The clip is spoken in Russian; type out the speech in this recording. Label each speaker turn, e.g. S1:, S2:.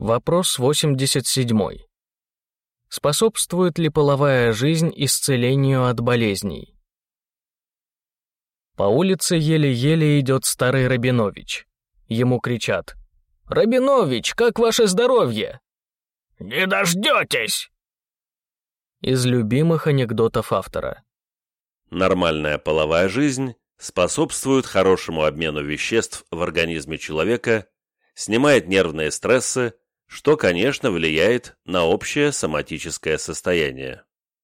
S1: Вопрос 87. Способствует ли половая жизнь исцелению от болезней? По улице еле-еле идет старый Рабинович. Ему кричат. «Рабинович, как ваше здоровье?»
S2: «Не дождетесь!»
S1: Из любимых анекдотов автора.
S3: Нормальная половая жизнь способствует хорошему обмену веществ в организме человека, снимает нервные стрессы, что, конечно, влияет на общее соматическое состояние.